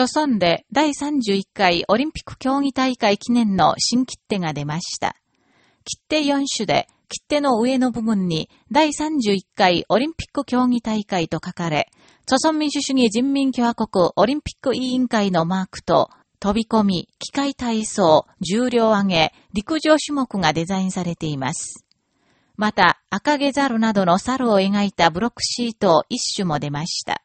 著村で第31回オリンピック競技大会記念の新切手が出ました。切手4種で、切手の上の部分に第31回オリンピック競技大会と書かれ、著村民主主義人民共和国オリンピック委員会のマークと、飛び込み、機械体操、重量上げ、陸上種目がデザインされています。また、赤毛猿などの猿を描いたブロックシート1種も出ました。